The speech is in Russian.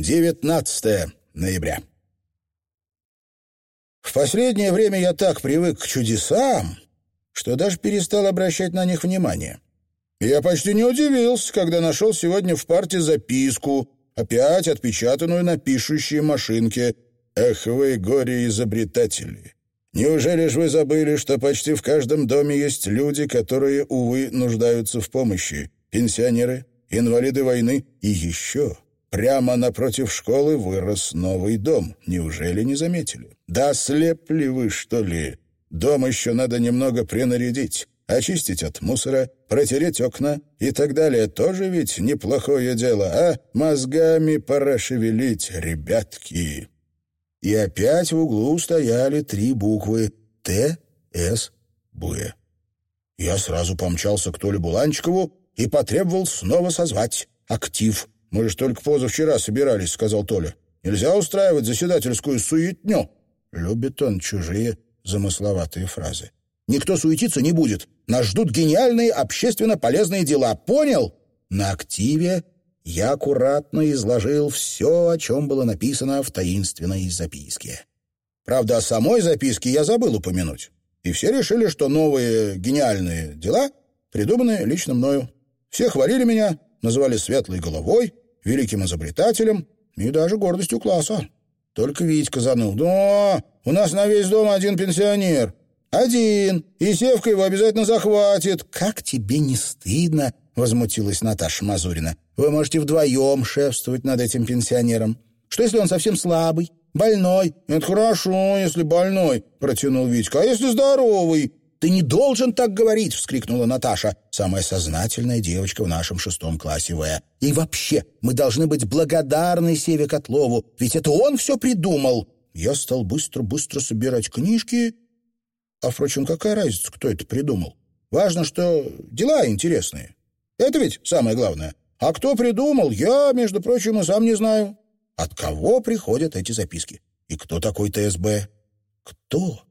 19 ноября. В последнее время я так привык к чудесам, что даже перестал обращать на них внимание. Я почти не удивился, когда нашел сегодня в парте записку, опять отпечатанную на пишущей машинке «Эх вы, горе-изобретатели! Неужели же вы забыли, что почти в каждом доме есть люди, которые, увы, нуждаются в помощи? Пенсионеры, инвалиды войны и еще...» Прямо напротив школы вырос новый дом. Неужели не заметили? Да слепли вы, что ли? Дом еще надо немного принарядить очистить от мусора, протереть окна и так далее. Тоже ведь неплохое дело, а? Мозгами пора шевелить, ребятки. И опять в углу стояли три буквы «Т», «С», «Б». Я сразу помчался к Толе Буланчикову и потребовал снова созвать. «Актив. Мы же только позавчера собирались», — сказал Толя. «Нельзя устраивать заседательскую суетню». Любит он чужие замысловатые фразы. Никто суетиться не будет. Нас ждут гениальные общественно полезные дела. Понял? На активе я аккуратно изложил все, о чем было написано в таинственной записке. Правда, о самой записке я забыл упомянуть. И все решили, что новые гениальные дела придуманы лично мною. Все хвалили меня, называли светлой головой, великим изобретателем и даже гордостью класса. Только Витька заныл. «Да, у нас на весь дом один пенсионер. «Один, и Севка его обязательно захватит». «Как тебе не стыдно?» — возмутилась Наташа Мазурина. «Вы можете вдвоем шефствовать над этим пенсионером. Что, если он совсем слабый, больной?» «Это хорошо, если больной», — протянул Витька. «А если здоровый?» «Ты не должен так говорить!» — вскрикнула Наташа, самая сознательная девочка в нашем шестом классе В. «И вообще, мы должны быть благодарны Севе Котлову, ведь это он все придумал!» Я стал быстро-быстро собирать книжки а, впрочем, какая разница, кто это придумал? Важно, что дела интересные. Это ведь самое главное. А кто придумал, я, между прочим, и сам не знаю. От кого приходят эти записки? И кто такой ТСБ? Кто?